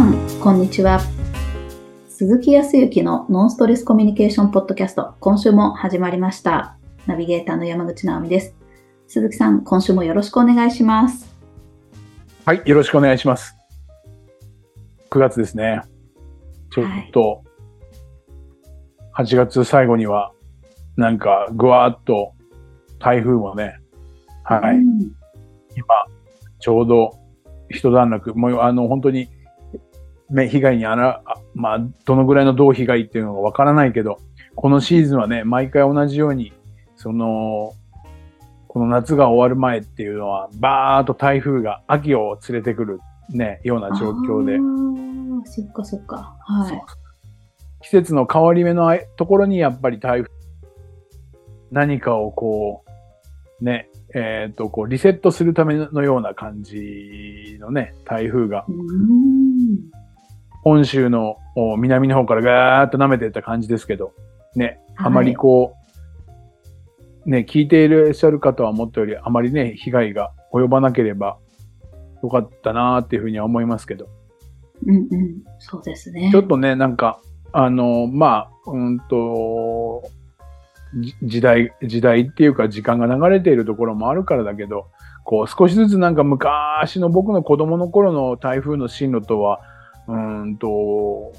さん、こんにちは。鈴木康之のノンストレスコミュニケーションポッドキャスト、今週も始まりました。ナビゲーターの山口直美です。鈴木さん、今週もよろしくお願いします。はい、よろしくお願いします。9月ですね。ちょっと、8月最後には、なんか、ぐわーっと台風もね、はい、うん今、ちょうど一段落、もうあの、本当に、ね、被害にあら、あまあ、どのぐらいのどう被害っていうのがわからないけど、このシーズンはね、毎回同じように、その、この夏が終わる前っていうのは、バーっと台風が秋を連れてくるね、ような状況でそっかそっか。はい。季節の変わり目のところにやっぱり台風、何かをこう、ね、えっ、と、こう、リセットするためのような感じのね、台風が。本州のお南の方からガーッと舐めていった感じですけど、ね、はいあまりこう、ね、聞いていらっしゃる方はもっとよりあまりね、被害が及ばなければよかったなーっていうふうには思いますけど、うんうん。そうですね。ちょっとね、なんか、あの、まあ、うんと、じ時代、時代っていうか時間が流れているところもあるからだけど、こう少しずつなんか昔の僕の子供の頃の台風の進路とは、うーんと、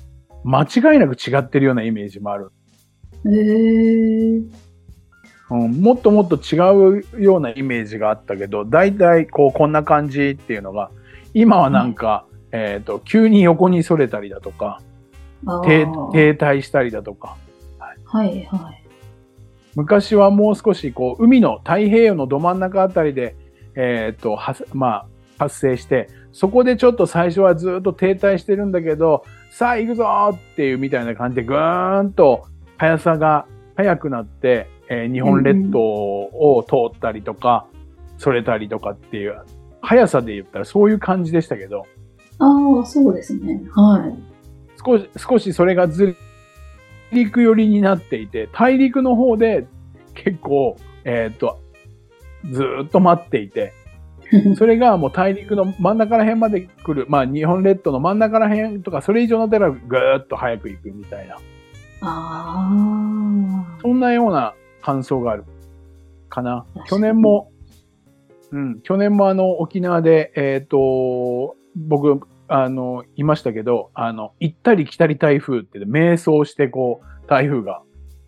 間違いなく違ってるようなイメージもある。へー。うん、もっともっと違うようなイメージがあったけど、だいたいこうこんな感じっていうのが、今はなんか、えっ、と、急に横にそれたりだとか、あ停滞したりだとか、はい。はい。昔はもう少しこう海の太平洋のど真ん中あたりで、えっ、と、はまあ、発生して、そこでちょっと最初はずっと停滞してるんだけど、さあ行くぞーっていうみたいな感じでぐーんと速さが速くなって、えー日本列島を通ったりとか、それたりとかっていう、速さで言ったらそういう感じでしたけど、ああ、そうですね。はい。少し、少しそれがず陸寄りになっていて、大陸の方で結構、えっ、と、ずーっと待っていて、それがもう大陸の真ん中ら辺まで来る、まあ日本列島の真ん中ら辺とか、それ以上のったらぐーっと早く行くみたいな、ああ。そんなような感想があるかな。去年も、うん、去年もあの沖縄で、えっ、と、僕、あの、いましたけど、あの、行ったり来たり台風って、迷走してこう、台風が、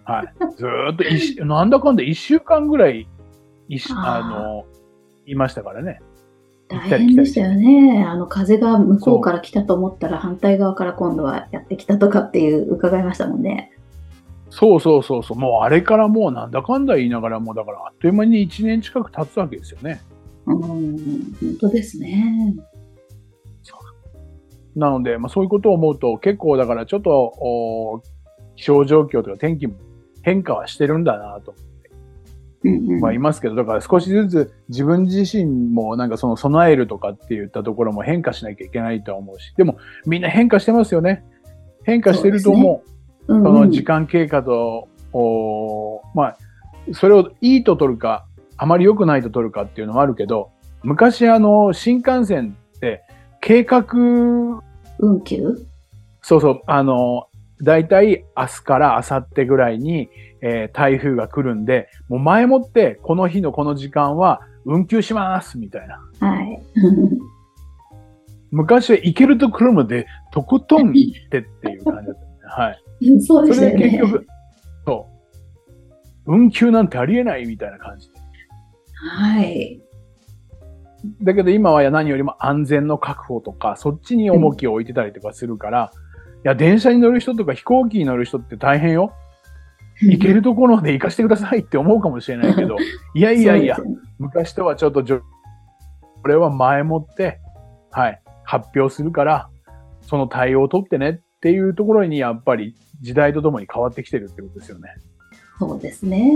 はい、ずーっとなんだかんだ一週間ぐらい、一週あー。あの、いましたからね。大変でしたよね。あの風が向こうから来たと思ったら反対側から今度はやってきたとかっていう伺いましたもんね。そうそうそうそう、もうあれからもうなんだかんだ言いながら、もうだからあっという間に1年近く経つわけですよね。うん、本当ですね。なので、まあ、そういうことを思うと、結構だからちょっと、お気象状況とか天気も変化はしてるんだなとはいますけど、だから少しずつ自分自身もなんかその備えるとかって言ったところも変化しなきゃいけないとは思うし、でもみんな変化してますよね。変化してると思う。うんその時間経過と、おまあ、それをいいと取るか、あまり良くないと取るかっていうのもあるけど、昔あの、新幹線って計画運休？そうそう、あの、大体明日から明後日ぐらいに、えー台風が来るんで、もう前もってこの日のこの時間は運休しますみたいな。はい。昔は行けると来るまでとことん行ってっていう感じだった、ね。はい。そうでそしたよね。れで結局、そう。運休なんてありえないみたいな感じ。はい。だけど今は何よりも安全の確保とか、そっちに重きを置いてたりとかするから、いや、電車に乗る人とか飛行機に乗る人って大変よ。行けるところで行かせてくださいって思うかもしれないけど、いやいやいやね昔とはちょっとこれは前もって、はい、発表するから、その対応を取ってねっていうところにやっぱり時代とともに変わってきてるってことですよね。そうですね。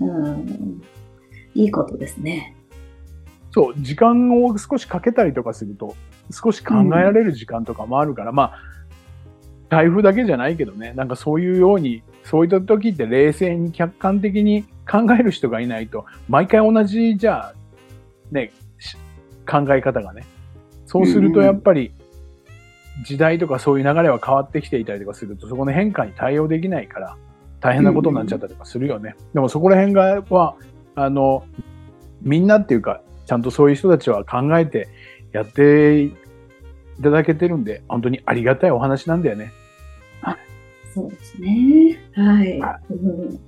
うん。いいことですね。そう、時間を少しかけたりとかすると、少し考えられる時間とかもあるから、まあ、台風だけじゃないけどね、なんかそういうように、そういった時って冷静に客観的に考える人がいないと、毎回同じじゃあ、ね、し考え方がね。そうするとやっぱり、時代とかそういう流れは変わってきていたりとかすると、そこの変化に対応できないから、大変なことになっちゃったりとかするよね。でもそこら辺が、は、あの、みんなっていうか、ちゃんとそういう人たちは考えてやっていただけてるんで、本当にありがたいお話なんだよね。そうですね。はい。はうん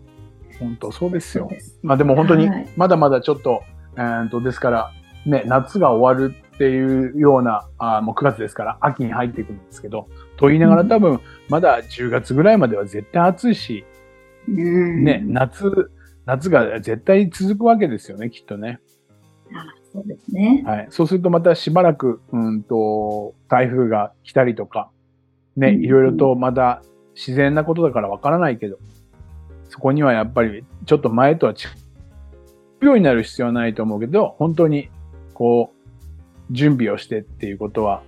本当そうですよすまあでも本当にはい、まだまだちょっと、えーと、ですから、ね、夏が終わるっていうような、あーもう9月ですから、秋に入っていくんですけど、と言いながら多分、まだ10月ぐらいまでは絶対暑いし、うんね、夏、夏が絶対続くわけですよね、きっとね。あそうですね。はい。そうするとまたしばらく、うんと、台風が来たりとか、ね、うんいろいろとまた自然なことだからわからないけど、そこにはやっぱりちょっと前とは違うようになる必要はないと思うけど、本当に、こう、準備をしてっていうことは、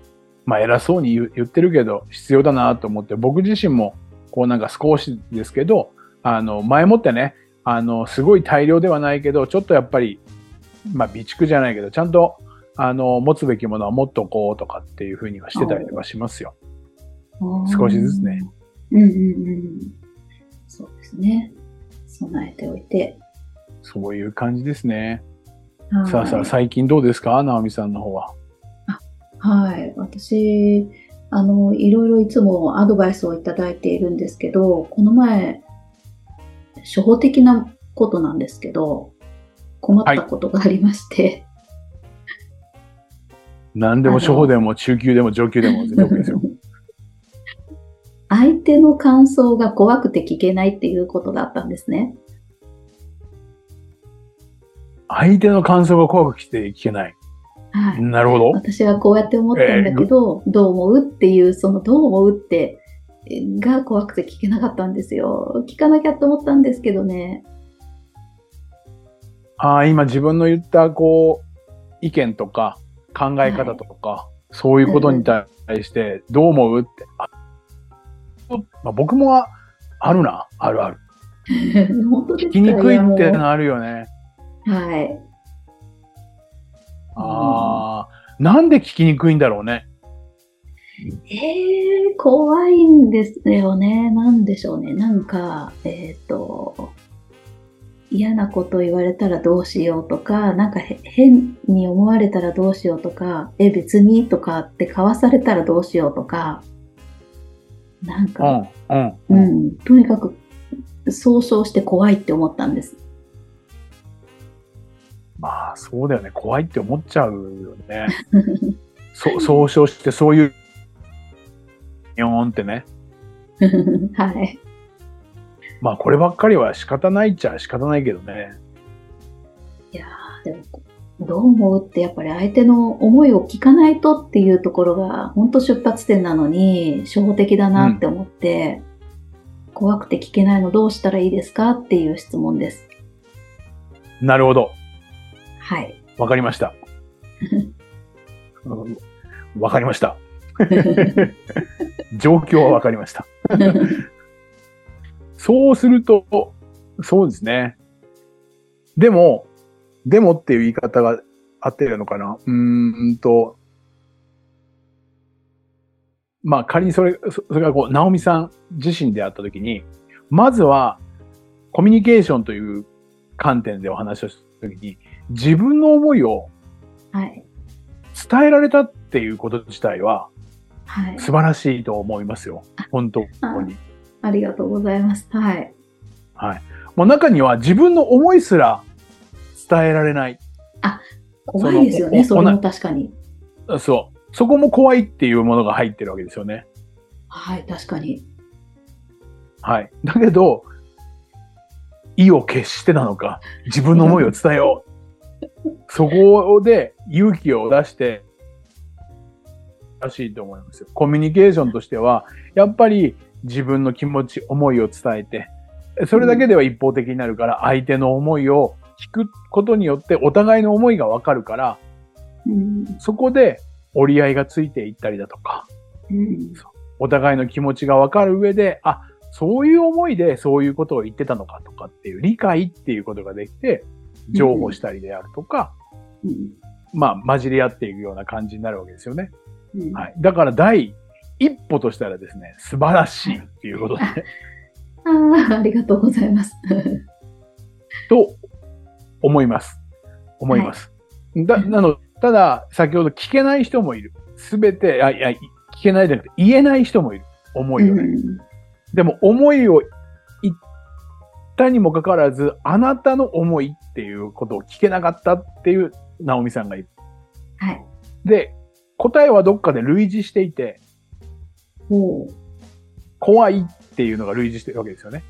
まあ偉そうに言ってるけど、必要だなと思って、僕自身も、こうなんか少しですけど、あの、前もってね、あの、すごい大量ではないけど、ちょっとやっぱり、まあ備蓄じゃないけど、ちゃんと、あの、持つべきものは持っとこうとかっていうふうにはしてたりとかしますよ。少しずつね。うんうんうん。そうですね。備えておいて。そういう感じですね。はいさあさあ、最近どうですか？直美さんの方は。はい。私、あの、いろいろいつもアドバイスをいただいているんですけど、この前、初歩的なことなんですけど、困ったことがありまして。何でも初歩でも中級でも上級でも全然 OK ですよ。相手の感想が怖くて聞けないっていうことがあったんですね。相手の感想が怖く来て聞けない。はい。なるほど。私はこうやって思ったんだけど、どう思うっていう、そのどう思うって、が怖くて聞けなかったんですよ。聞かなきゃと思ったんですけどね。ああ、今自分の言った、こう、意見とか考え方とか、そういうことに対してどう思うって。あまあ、僕もあるな。あるある。本当ですか？聞きにくいってやものあるよね。うはい。ああ、なんで聞きにくいんだろうね。えー、怖いんですよね。なんでしょうね。なんか、えっ、と、嫌なこと言われたらどうしようとか、なんかへ変に思われたらどうしようとか、え、別にとかって交わされたらどうしようとか、なんうか、ん、うん。うん、とにかく、総称して怖いって思ったんです。まあ、そうだよね。怖いって思っちゃうよね。そ総称してそういう、よーんってね。はい。まあ、こればっかりは仕方ないっちゃ仕方ないけどね。いやーどう思うってやっぱり相手の思いを聞かないとっていうところが本当出発点なのに初歩的だなって思って、怖くて聞けないのどうしたらいいですかっていう質問です。なるほど。はい。わかりました。う んわかりました。状況はわかりました。そうすると、そうですね。でも、でもっていう言い方が合ってるのかな？うーんと、まあ仮にそれ、そそれがこう、ナオミさん自身であったときに、まずはコミュニケーションという観点でお話をしたときに、自分の思いをはい。伝えられたっていうこと自体ははい。素晴らしいと思いますよ。本当に。ありがとうございます。はい。はい。もう中には自分の思いすら伝えられない。怖いですよね、それも確かに。そう。そこも怖いっていうものが入ってるわけですよね。はい、確かに。はい。だけど、意を決してなのか、自分の思いを伝えよう。そこで勇気を出して、らしいと思いますよ。コミュニケーションとしては、やっぱり自分の気持ち、思いを伝えて、それだけでは一方的になるから、相手の思いを聞くことによってお互いの思いがわかるから、うん。そこで折り合いがついていったりだとか、うん。お互いの気持ちがわかる上で、あ、そういう思いでそういうことを言ってたのかとかっていう理解っていうことができて、譲歩したりであるとか、うん。まあ混じり合っていくような感じになるわけですよね。うんはい。だから第一歩としたらですね、素晴らしいっていうことで、ああ、ありがとうございます。と思います。思います。だ、なの、ただ、先ほど聞けない人もいる。すべて、あ、いや、聞けないじゃなくて、言えない人もいる。思いをね。うんでも、思いを言ったにもかかわらず、あなたの思いっていうことを聞けなかったっていう、直美さんがいる。はい。で、答えはどっかで類似していて、おー怖いっていうのが類似してるわけですよね。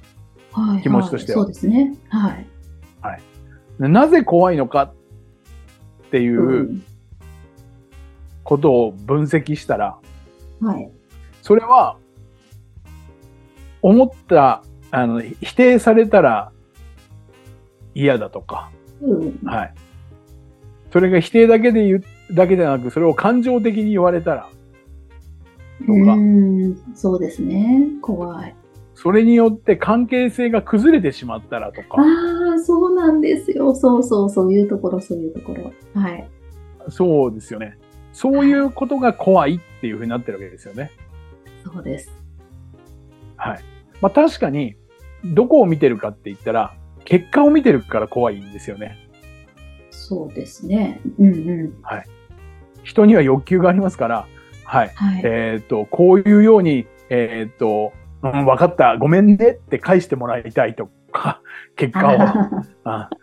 はい、はい。気持ちとしてはそうですね。はい。でなぜ怖いのかっていうことを分析したら、うんはい。それは、思った、あの、否定されたら嫌だとか、うん。はい。それが否定だけで言う、だけでなく、それを感情的に言われたら、とかうん。そうですね。怖い。それによって関係性が崩れてしまったらとか、ああ、そうなんですよ。そうそう、そういうところ、そういうところ。はい。そうですよね。そういうことが怖いっていうふうになってるわけですよね。そうです。はい。まあ確かに、どこを見てるかって言ったら、結果を見てるから怖いんですよね。そうですね。うんうん。人には欲求がありますから、はい。はい。えっ、と、こういうように、えっ、と、うん、分かった、ごめんねって返してもらいたいとか、結果を。あ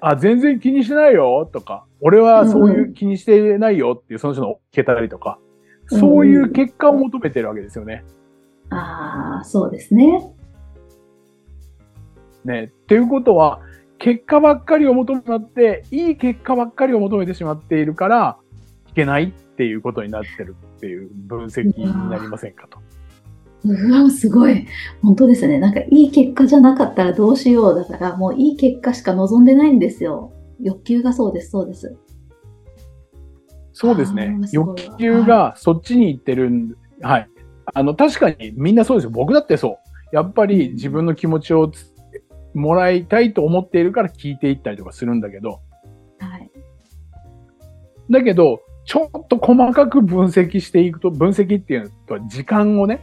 あ、全然気にしてないよとか、俺はそういう気にしてないよっていうその人の聞けたりとか、うんそういう結果を求めてるわけですよね。ああ、そうですね。ね。っていうことは、結果ばっかりを求めて、いい結果ばっかりを求めてしまっているから、いけないっていうことになってるっていう分析になりませんかと。うわ、すごい。本当ですね。なんかいい結果じゃなかったらどうしようだから、もういい結果しか望んでないんですよ。欲求がそうです、そうです。そうですね。す欲求がそっちに行ってるん、はい。あの、確かにみんなそうですよ。僕だってそう。やっぱり自分の気持ちをつもらいたいと思っているから聞いていったりとかするんだけど、はい。だけど、ちょっと細かく分析していくと、分析っていうのは時間をね、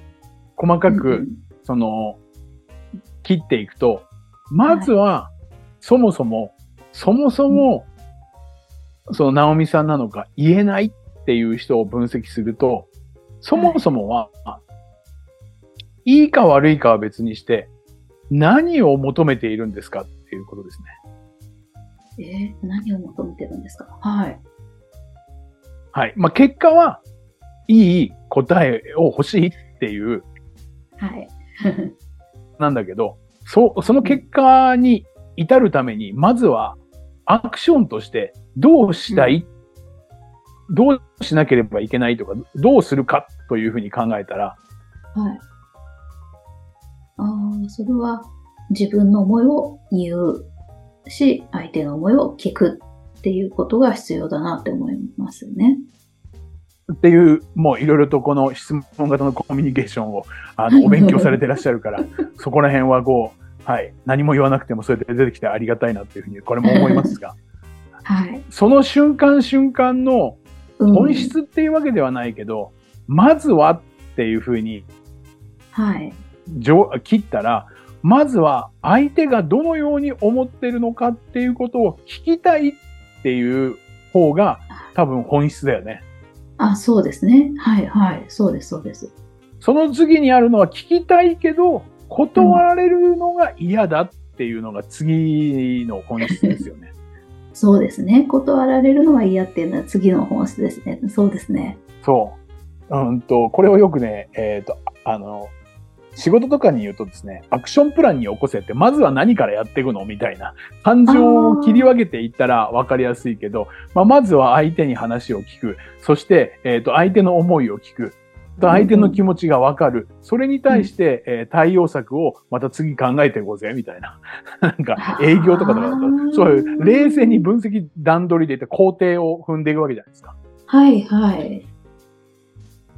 細かく、うんその、切っていくと、まずは、そもそも、そもそも、その、直美さんなのか言えないっていう人を分析すると、そもそもは、いいか悪いかは別にして、何を求めているんですかっていうことですね。えー何を求めてるんですか？はい。はい。まあ、結果は、いい答えを欲しいっていう、はい。なんだけど、そ、その結果に至るために、まずは、アクションとして、どうしたい、どうしなければいけないとか、どうするかというふうに考えたら、はい。ああ、それは自分の思いを言うし、相手の思いを聞くっていうことが必要だなって思いますよね。っていう、もういろいろとこの質問型のコミュニケーションを、あの、お勉強されてらっしゃるから、そこら辺はこう、はい、何も言わなくてもそれで出てきてありがたいなっていうふうに、これも思いますが、はい。その瞬間瞬間のうん本質っていうわけではないけど、まずはっていうふうにはい。上切ったら、まずは相手がどのように思ってるのかっていうことを聞きたいっていう方が多分本質だよね。あ、そうですね。はい、はい。そうです、そうです。その次にあるのは聞きたいけど、断られるのが嫌だっていうのが次の本質ですよね。そうですね。断られるのは嫌っていうのは次の本質ですね。そうですね。そう。うんと、これをよくね、えっ、と、あの、仕事とかに言うとですね、アクションプランに起こせって、まずは何からやっていくのみたいな。感情を切り分けていったら分かりやすいけど、まあ、まずは相手に話を聞く。そして、えっ、と、相手の思いを聞く。と相手の気持ちが分かる。それに対して、えー対応策をまた次考えていこうぜ、みたいな。なんか、営業とかとかだと、そういう冷静に分析段取りでいって工程を踏んでいくわけじゃないですか。はい、はい。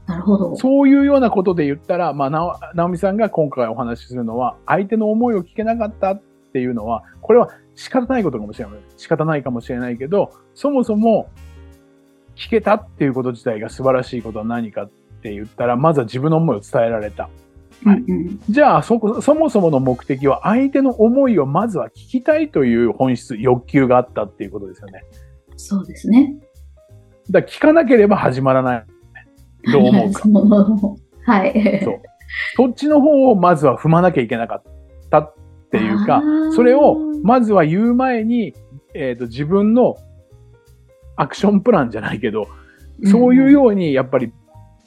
なるほど。そういうようなことで言ったら、まあ、なお、直美さんが今回お話しするのは、相手の思いを聞けなかったっていうのは、これは仕方ないことかもしれない。仕方ないかもしれないけど、そもそも聞けたっていうこと自体が素晴らしいことは何かっって言ったら、まずは自分の思いを伝えられた。うんうん。じゃあそこ、そもそもの目的は相手の思いをまずは聞きたいという本質、欲求があったっていうことですよね。そうですね。だから聞かなければ始まらない。どう思うか。はい。そう。そっちの方をまずは踏まなきゃいけなかったっていうかそれをまずは言う前に、えっ、と、自分のアクションプランじゃないけど、そういうようにやっぱり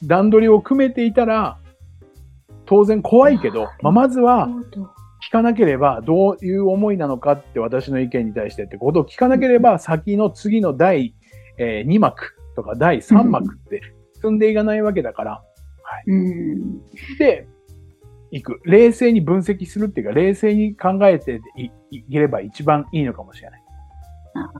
段取りを組めていたら、当然怖いけど、まあ、まずは聞かなければどういう思いなのかって私の意見に対してってことを聞かなければ先の次の第、え2幕とか第3幕って進んでいかないわけだから、うん。で、いく。冷静に分析するっていうか、冷静に考えていいければ一番いいのかもしれない。あ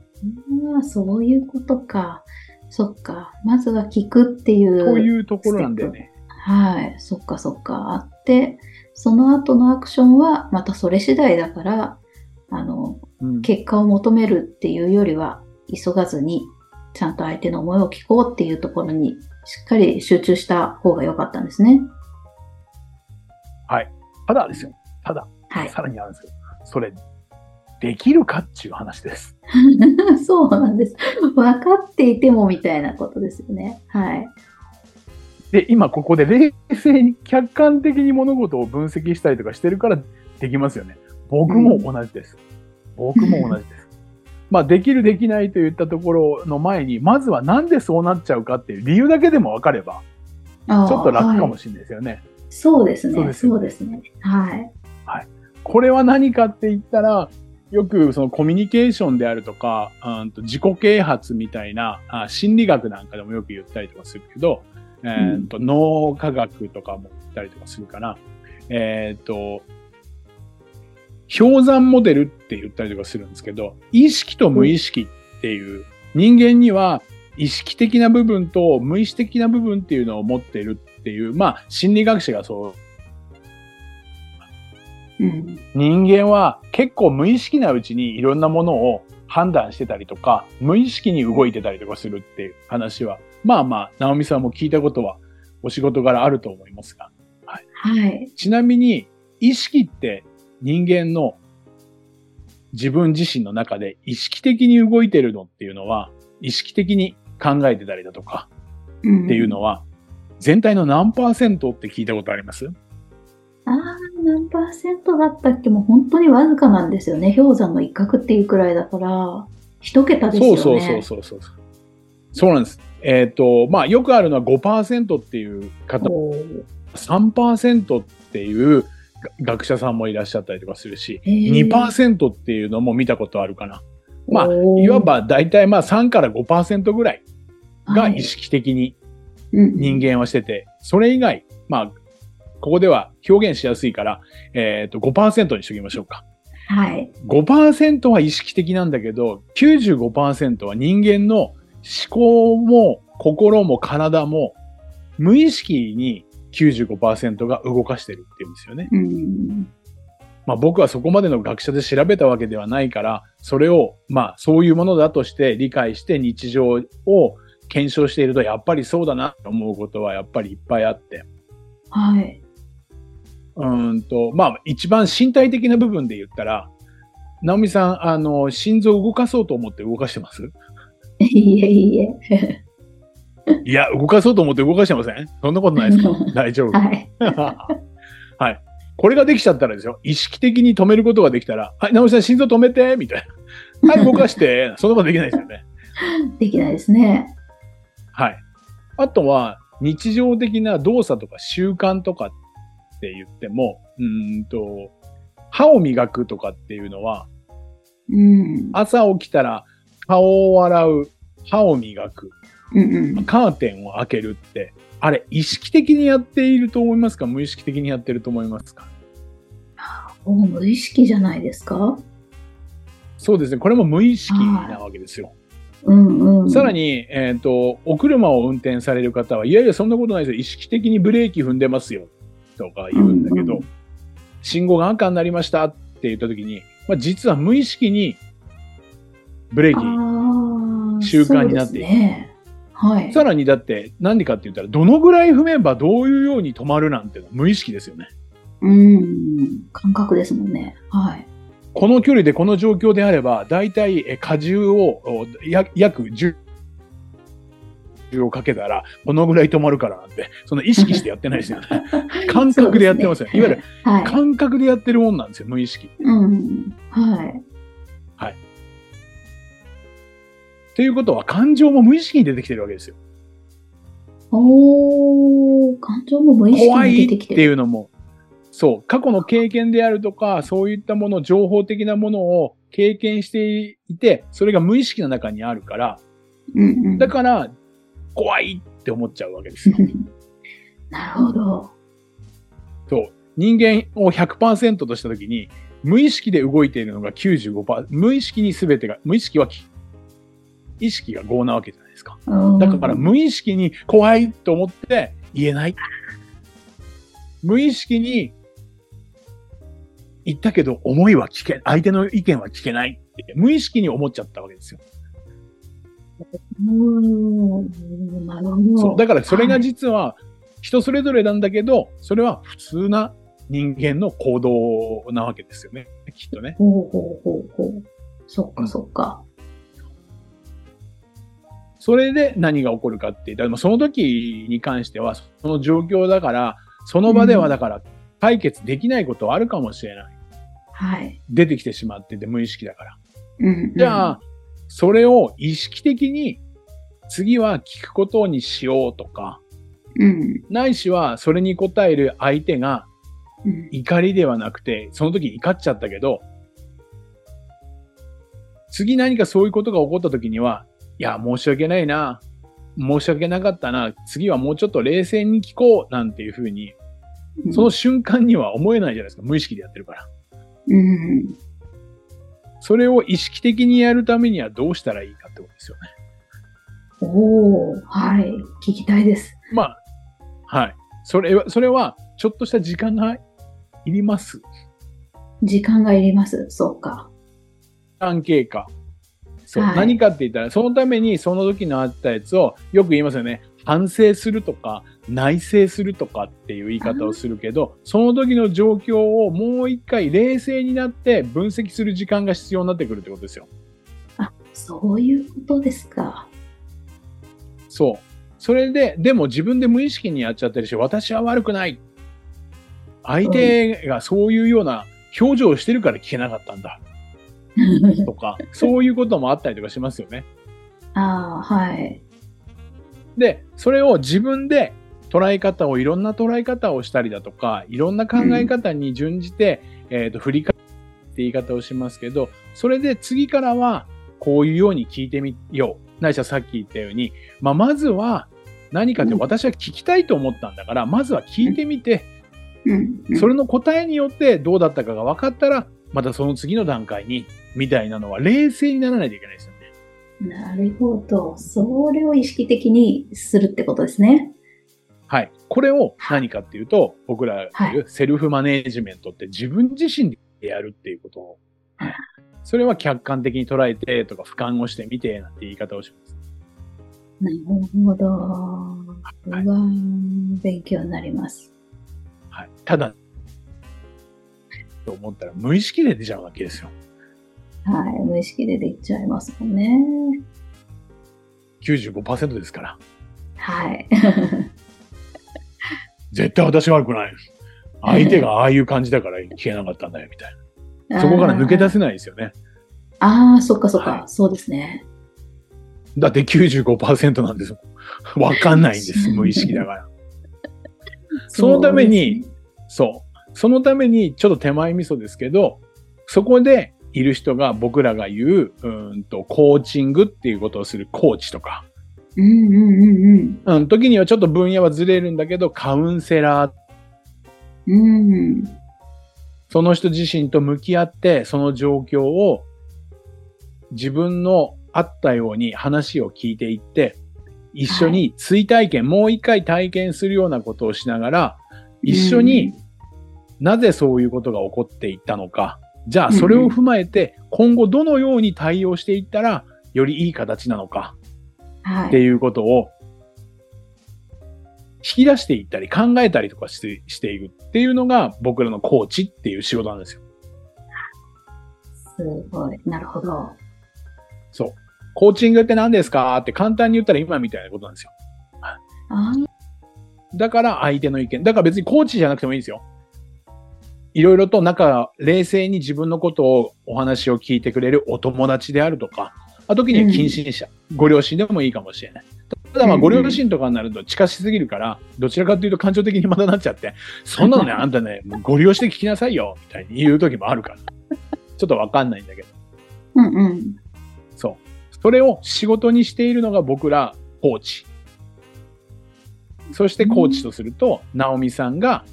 あ、そういうことか。そっか。まずは聞くっていう。そういうところなんだよね。はい。そっかそっか。あって、その後のアクションはまたそれ次第だから、あの、うん、結果を求めるっていうよりは、急がずに、ちゃんと相手の思いを聞こうっていうところに、しっかり集中した方が良かったんですね。ただですよ。ただ、はい。さらにあるんですけど、それ、できるかっていう話です。そうなんです。分かっていてもみたいなことですよね。はい。で、今ここで冷静に客観的に物事を分析したりとかしてるからできますよね。僕も同じです。僕も同じです。まあ、できるできないといったところの前に、まずはなんでそうなっちゃうかっていう理由だけでも分かれば、ちょっと楽かもしれないですよね。そうですね。そうですよそうですね。はい。これは何かって言ったら、よくそのコミュニケーションであるとか、うんと自己啓発みたいなあ心理学なんかでもよく言ったりとかするけど、えーと脳科学とかも言ったりとかするから、えっ、と、氷山モデルって言ったりとかするんですけど、意識と無意識っていう、人間には意識的な部分と無意識的な部分っていうのを持っているっていう、まあ心理学者がそううん。人間は結構無意識なうちにいろんなものを判断してたりとか、無意識に動いてたりとかするっていう話は、まあまあ、直美さんも聞いたことはお仕事柄あると思いますが。はい。ちなみに、意識って人間の自分自身の中で意識的に動いてるのっていうのは、意識的に考えてたりだとかうんっていうのは、全体の何パーセントって聞いたことあります？ああ、何パーセントだったっけ？もう本当にわずかなんですよね。氷山の一角っていうくらいだから、一桁ですよね。そうそうそうそうそう。そうなんです。えっ、と、まあ、よくあるのは5%っていう方、おー3%っていう学者さんもいらっしゃったりとかするし、へー2%っていうのも見たことあるかな。まあ、いわば大体まあ3から5%ぐらいがはい意識的にうん人間はしてて、それ以外、まあ、ここでは表現しやすいから、えっ、と、5%にしときましょうか。はい。5%は意識的なんだけど、95%は人間の思考も心も体も無意識に95%が動かしてるっていうんですよね。うん。まあ僕はそこまでの学者で調べたわけではないから、それをまあそういうものだとして理解して日常を検証しているとやっぱりそうだなと思うことはやっぱりいっぱいあって。はい。うーんと、まあ一番身体的な部分で言ったら、直美さん、あの、心臓を動かそうと思って動かしてます？いえいえ。いや、動かそうと思って動かしてません？そんなことないですか 大丈夫。はい。はい。これができちゃったらですよ。意識的に止めることができたら、はい、直美さん心臓止めて、みたいな。はい、動かして。そんなことできないですよね。できないですね。はい。あとは、日常的な動作とか習慣とかって言っても、うーんと、歯を磨くとかっていうのは、うん。朝起きたら顔を洗う、歯を磨く、うんうん。カーテンを開けるって、あれ、意識的にやっていると思いますか？無意識的にやってると思いますか？お無意識じゃないですか？そうですね。これも無意識なわけですよ。うんうん。さらに、えっ、と、お車を運転される方は、いやいや、そんなことないですよ。意識的にブレーキ踏んでますよ。とか言うんだけど、うんうん信号が赤になりましたって言った時に、まあ、実は無意識にブレーキ習慣になっているね。はい。さらにだって、何でかって言ったら、どのぐらい踏めばどういうように止まるなんて無意識ですよね。うん。感覚ですもんね。はい。この距離でこの状況であれば、大体え荷重を約10をかけたら、このぐらい止まるからなんて、その意識してやってないですよね。感覚でやってますよ。いわゆるはい。感覚でやってるもんなんですよ、無意識。うん。はい。っていうことは、感情も無意識に出てきてるわけですよ。おー、感情も無意識怖いってに出てきてる。いうのも、そう、過去の経験であるとか、そういったもの、情報的なものを経験していて、それが無意識の中にあるから、うんうん。だから、怖いって思っちゃうわけですよ。なるほど。そう。人間を100%としたときに、無意識で動いているのが95%、無意識に全てが、無意識は、意識が5なわけじゃないですか。うんだから無意識に怖いと思って言えない。無意識に言ったけど思いは聞け、相手の意見は聞けないって無意識に思っちゃったわけですよ。うん。なるほど。そう。だからそれがはい実は人それぞれなんだけど、それは普通な人間の行動なわけですよね。きっとね。ほうほうほうほう。そっかそっか。それで何が起こるかって言ったら、その時に関しては、その状況だから、その場ではだから解決できないことはあるかもしれない。はい。出てきてしまってて無意識だから。うん。じゃあ、それを意識的に次は聞くことにしようとか、うん。ないしはそれに応える相手がうん。怒りではなくて、その時怒っちゃったけど、次何かそういうことが起こった時には、いや、申し訳ないな。申し訳なかったな。次はもうちょっと冷静に聞こう。なんていうふうに、うんその瞬間には思えないじゃないですか。無意識でやってるから。うん。それを意識的にやるためにはどうしたらいいかってことですよね。おー、はい。聞きたいです。まあ、はい。それは、それは、ちょっとした時間がいります。時間がいります。そうか。時間経過。そう、はい何かって言ったら、そのためにその時のあったやつを、よく言いますよね。反省するとか、内省するとかっていう言い方をするけど、その時の状況をもう一回冷静になって分析する時間が必要になってくるってことですよ。あ、そういうことですか。そう。それで、でも自分で無意識にやっちゃってるし、私は悪くない。相手がそういうような表情をしてるから聞けなかったんだ。とか、そういうこともあったりとかしますよね。ああ、はい。で、それを自分で捉え方を、いろんな捉え方をしたりだとか、いろんな考え方に準じて、えっ、と、振り返って言い方をしますけど、それで次からは、こういうように聞いてみよう。ないしはさっき言ったように、まあ、まずは、何かってうん私は聞きたいと思ったんだから、まずは聞いてみて、うん。うんそれの答えによってどうだったかが分かったら、またその次の段階に、みたいなのは冷静にならないといけないですよね。なるほど。それを意識的にするってことですね。はい。これを何かっていうと、僕らがはい言うセルフマネージメントって自分自身でやるっていうことをはい、それは客観的に捉えてとか俯瞰をしてみてなんて言い方をします。なるほど。うわー勉強になります。はい。ただ、と思ったら無意識で出ちゃうわけですよ。はい。無意識でできちゃいますもんね。95%ですから。はい。絶対私悪くない。相手がああいう感じだから聞けなかったんだよ、みたいな。そこから抜け出せないですよね。ああ、そっかそっか、はいそうですね。だって95%なんです。わかんないんです、無意識だから。そのためにそうそのために、ちょっと手前味噌ですけど、そこでいる人が僕らが言う、うーんと、コーチングっていうことをするコーチとか、うんうんうんうん、時にはちょっと分野はずれるんだけど、カウンセラー、うん。うん。その人自身と向き合って、その状況を自分のあったように話を聞いていって、一緒に追体験、もう一回体験するようなことをしながら、一緒になぜそういうことが起こっていったのか、じゃあそれを踏まえて今後どのように対応していったらよりいい形なのか、はい。っていうことを引き出していったり考えたりとかしてしていくっていうのが僕らのコーチっていう仕事なんですよ。すごい。なるほど。そう。コーチングって何ですか？って簡単に言ったら今みたいなことなんですよ。あだから相手の意見。だから別にコーチじゃなくてもいいんですよ。いろいろと仲、冷静に自分のことをお話を聞いてくれるお友達であるとか、あ時には近親者、ご両親でもいいかもしれない。ただまあうんご両親とかになると近しすぎるから、どちらかというと感情的にまたなっちゃって、そんなのね、あんたね、もうご利用して聞きなさいよ、みたいに言う時もあるから。ちょっとわかんないんだけど。うんうん。そう。それを仕事にしているのが僕ら、コーチ。そしてコーチとすると、ナオミさんが、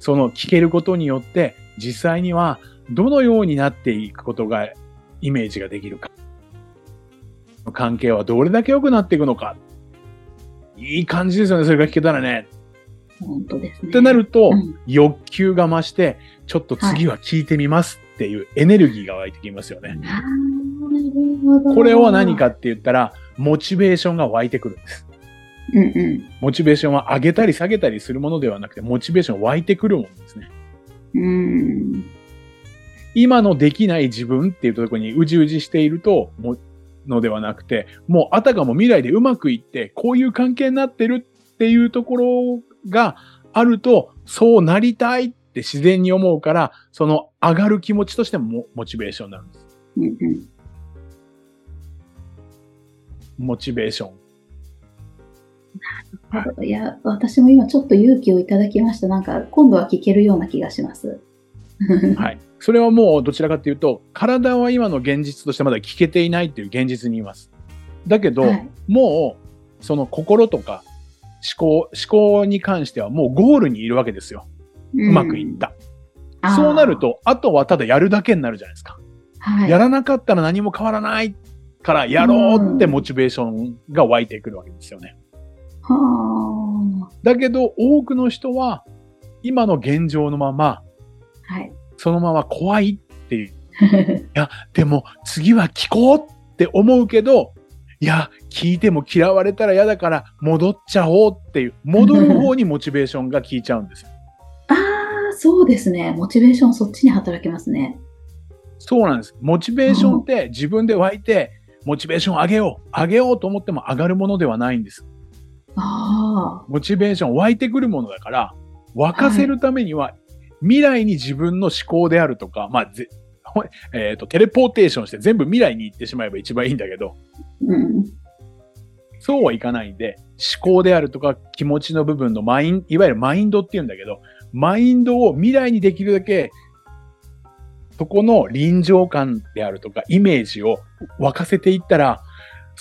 その聞けることによって、実際にはどのようになっていくことが、イメージができるか。関係はどれだけ良くなっていくのか。いい感じですよね、それが聞けたらね。本当ですね。ってなるとう、ん欲求が増して、ちょっと次は聞いてみますっていうエネルギーが湧いてきますよね。あーなるほど。これは何かって言ったら、モチベーションが湧いてくるんです。うんうん。モチベーションは上げたり下げたりするものではなくて、モチベーション湧いてくるものですね。うん。今のできない自分っていうところにうじうじしていると、ものではなくて、もうあたかも未来でうまくいって、こういう関係になってるっていうところがあると、そうなりたいって自然に思うから、その上がる気持ちとしてもモチベーションになるんです。うんうん。モチベーション。いや、私も今ちょっと勇気をいただきました。なんか、今度は聞けるような気がします。はい。それはもうどちらかというと、体は今の現実としてまだ聞けていないっていう現実にいます。だけど、はいもう、その心とか思考、思考に関してはもうゴールにいるわけですよ。うまくいった。そうなる、と、あとはただやるだけになるじゃないですか。はい、やらなかったら何も変わらないから、やろうってモチベーションが湧いてくるわけですよね。はだけど、多くの人は、今の現状のまま、あ。はい。そのまま怖いっていう。いや、でも次は聞こうって思うけど、いや、聞いても嫌われたら嫌だから戻っちゃおうっていう、戻る方にモチベーションが効いちゃうんですよ。ああ、そうですね。モチベーションそっちに働きますね。そうなんです。モチベーションって自分で湧いて、モチベーション上げよう、上げようと思っても上がるものではないんです。あモチベーション湧いてくるものだから、沸かせるためには、未来に自分の思考であるとか、まあ、えっ、と、テレポーテーションして全部未来に行ってしまえば一番いいんだけど、あ、うん。そうはいかないんで、思考であるとか気持ちの部分のマイン、いわゆるマインドって言うんだけど、マインドを未来にできるだけ、そこの臨場感であるとかイメージを沸かせていったら、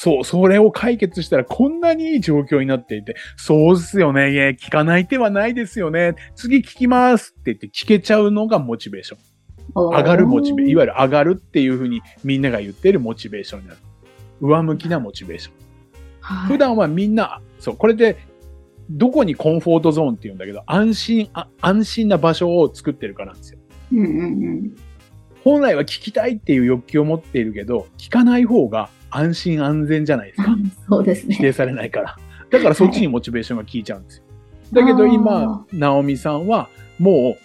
そう、それを解決したらこんなにいい状況になっていて、そうですよね、いや聞かない手はないですよね、次聞きますって言って聞けちゃうのがモチベーション。上がるモチベ、いわゆる上がるっていうふうにみんなが言ってるモチベーションになる。上向きなモチベーション。はい普段はみんな、そう、これで、どこにコンフォートゾーンって言うんだけど、安心、あ安心な場所を作ってるからなんですよ。うんうんうん。本来は聞きたいっていう欲求を持っているけど、聞かない方が安心安全じゃないですか。そうですね。否定されないから。だからそっちにモチベーションが効いちゃうんですよ。だけど今、ナオミさんは、も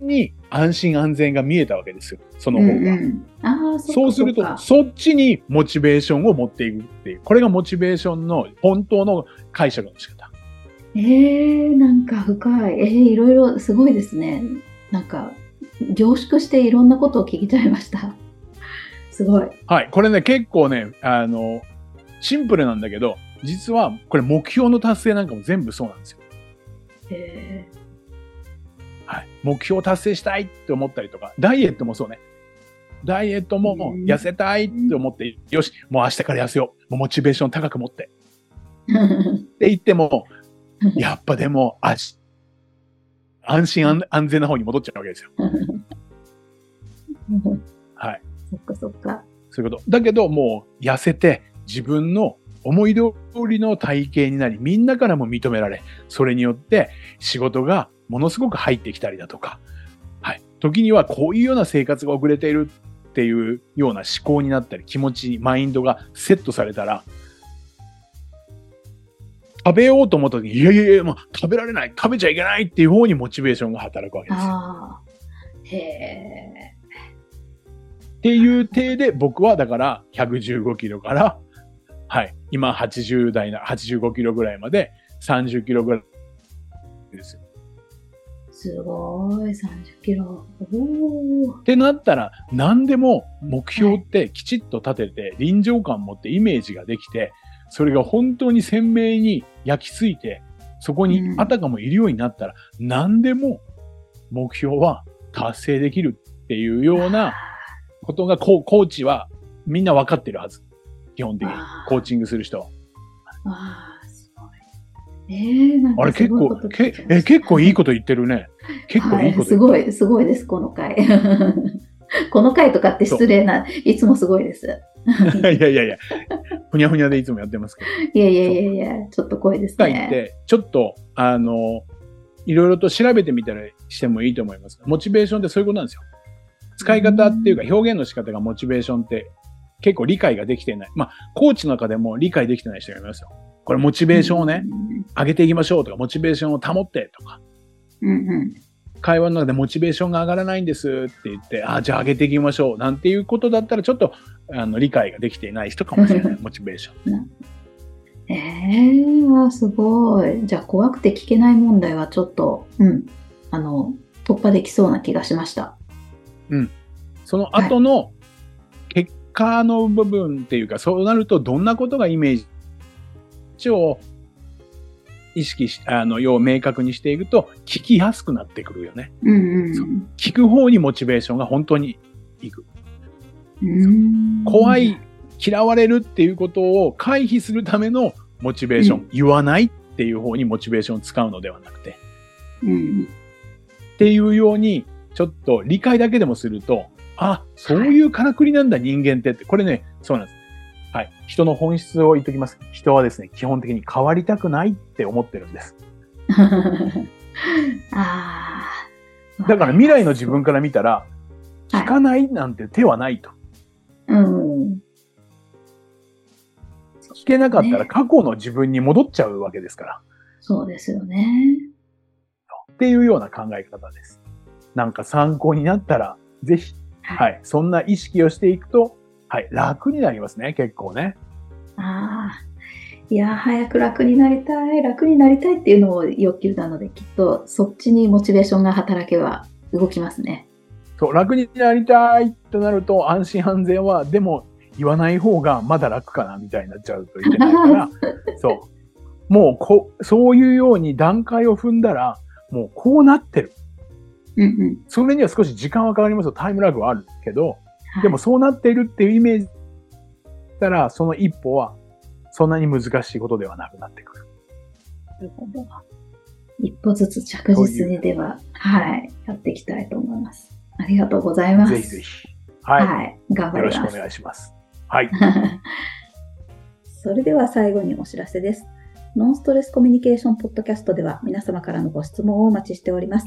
う、に安心安全が見えたわけですよ。その方が。うんうん、ああ、そうすると、そっかそっちにモチベーションを持っていくっていう。これがモチベーションの本当の解釈の仕方。えー、なんか深い。えー、いろいろすごいですね。なんか、凝縮していろんなことを聞きちゃいました。すごい。はい。これね、結構ね、あの、シンプルなんだけど、実は、これ目標の達成なんかも全部そうなんですよ。えはい。目標を達成したいって思ったりとか、ダイエットもそうね。ダイエットもうん痩せたいって思って、よし、もう明日から痩せよう。もうモチベーション高く持って。ー、って言っても、やっぱでも、あし安心安安全な方に戻っちゃうわけですよ。はい。そっかそっか。そういうこと。だけど、もう痩せて自分の思い通りの体型になり、みんなからも認められ、それによって仕事がものすごく入ってきたりだとか、はい。時にはこういうような生活が遅れているっていうような思考になったり、気持ちに、マインドがセットされたら、食べようと思った時に、いやいやいや、もう食べられない、食べちゃいけないっていう方にモチベーションが働くわけですよ。へえ。っていう体で僕はだから115キロから、はい、今80代な、85キロぐらいまで30キロぐらいですよ。すごい、30キロ。ってなったら、何でも目標ってきちっと立てて、臨場感持ってイメージができて、それが本当に鮮明に焼き付いて、そこにあたかもいるようになったら、何でも目標は達成できるっていうようなことが、ココーチはみんな分かってるはず。基本的に。コーチングする人は。ああ、すごい。ええー、なんかあれ結構、けえ結構いいこと言ってるね。結構いいことはい、すごい、すごいです、この回。この回とかって失礼な、いつもすごいです。いやいやいや、ふにゃふにゃでいつもやってますけど。いやいやいやいや、ちょっと濃いですね。って、ちょっと、あの、いろいろと調べてみたりしてもいいと思います。モチベーションってそういうことなんですよ。使い方っていうか表現の仕方がモチベーションって結構理解ができてない。まあ、コーチの中でも理解できてない人がいますよ。これモチベーションをね、上げていきましょうとか、モチベーションを保ってとか。うんうん会話の中でモチベーションが上がらないんですって言って、あ、じゃあ上げていきましょう。なんていうことだったら、ちょっと、あの、理解ができていない人かもしれない、モチベーション。ええー、すごい。じゃあ、怖くて聞けない問題はちょっと、うん、あの、突破できそうな気がしました。うん。その後の結果の部分っていうか、はい、そうなると、どんなことがイメージを意識し、あの、要を明確にしていくと、聞きやすくなってくるよね。うんうん、聞く方にモチベーションが本当にいく。怖い、嫌われるっていうことを回避するためのモチベーション、うん、言わないっていう方にモチベーションを使うのではなくて。うん、っていうように、ちょっと理解だけでもすると、あ、そういうからくりなんだ、人間ってって。これね、そうなんです。はい。人の本質を言っときます。人はですね、基本的に変わりたくないって思ってるんです。あだから未来の自分から見たら、聞かないなんて手はないと。はい、うん。聞けなかったら過去の自分に戻っちゃうわけですから。そうですよね。っていうような考え方です。なんか参考になったら、ぜひ、はい、はい、そんな意識をしていくと、はい、楽になりますね、結構ね。ああ。いや、早く楽になりたい、楽になりたいっていうのも欲求なので、きっとそっちにモチベーションが働けば動きますね。そう、楽になりたいとなると、安心安全は、でも言わない方がまだ楽かなみたいになっちゃうといけないから、そう。もうこ、そういうように段階を踏んだら、もうこうなってる。うんうん、それには少し時間はかかりますよ。タイムラグはあるけど、でもそうなっているっていうイメージたら、その一歩はそんなに難しいことではなくなってくる。なるほど。一歩ずつ着実にでは、はい、やっていきたいと思います。ありがとうございます。ぜひぜひ。はい。はい、頑張ります。よろしくお願いします。はい。それでは最後にお知らせです。ノンストレスコミュニケーションポッドキャストでは皆様からのご質問をお待ちしております。